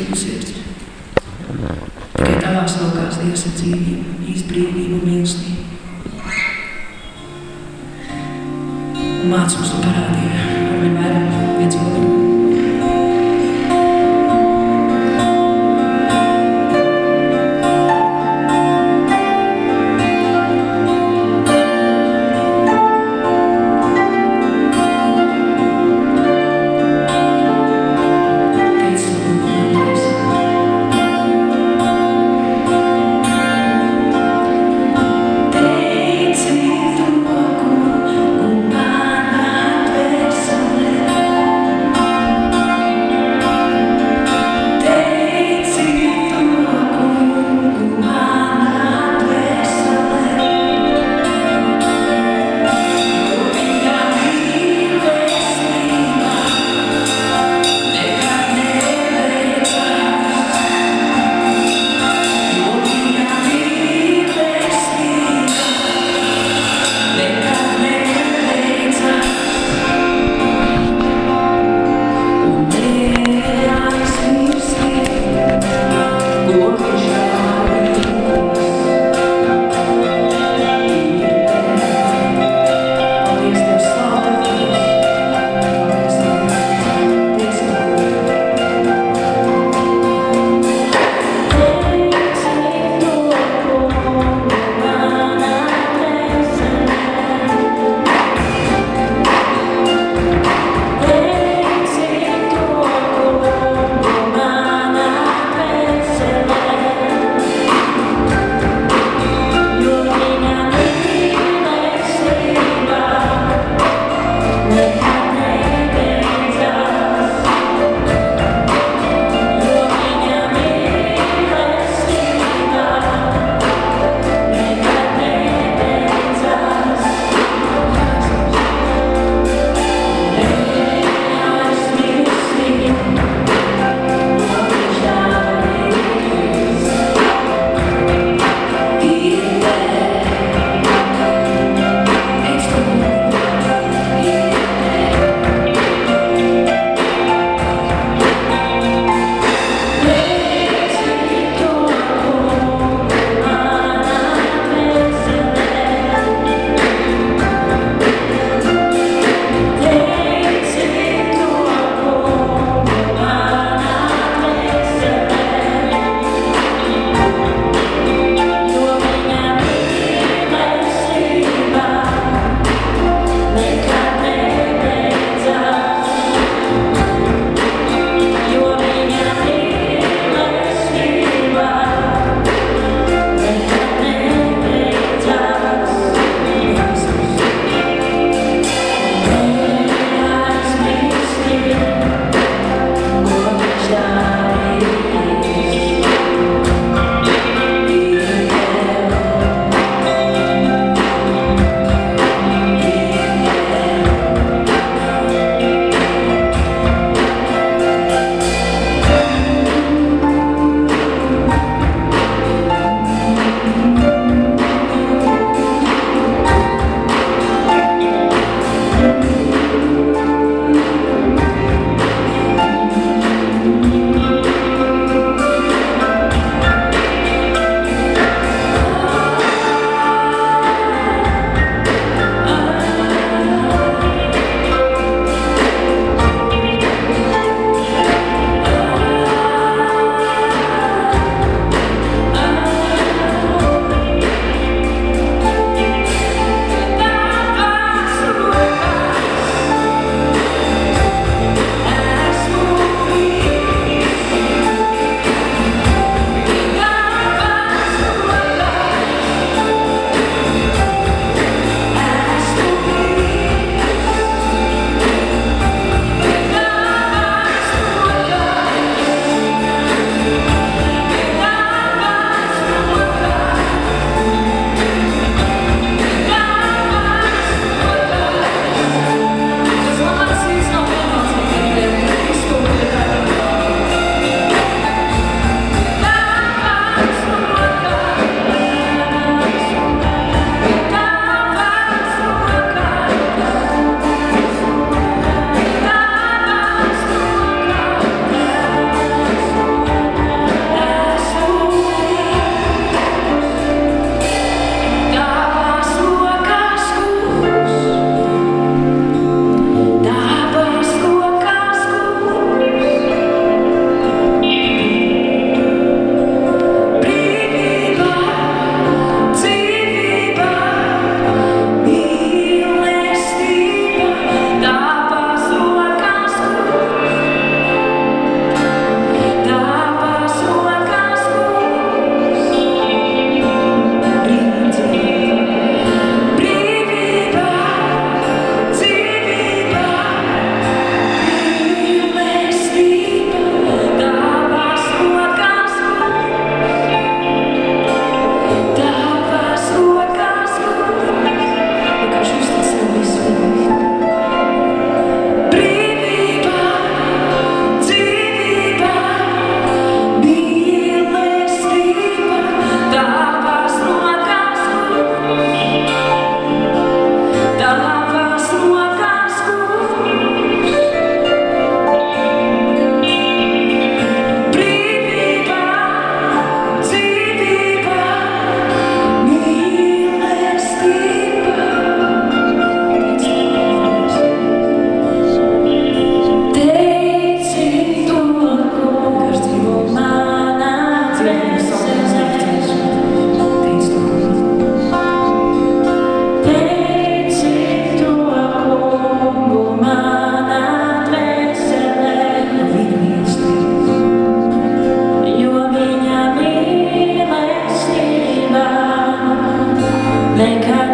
žēlastību sirds. Tikai tavās rokās Dievs ir dzīvība, izbrīvība un mīlestība. Un māc mums to parādīja make up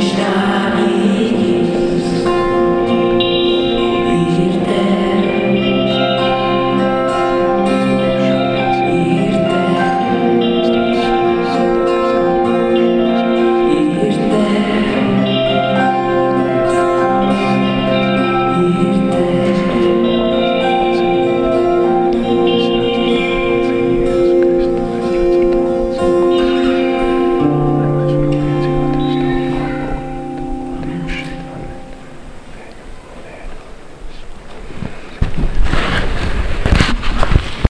each time.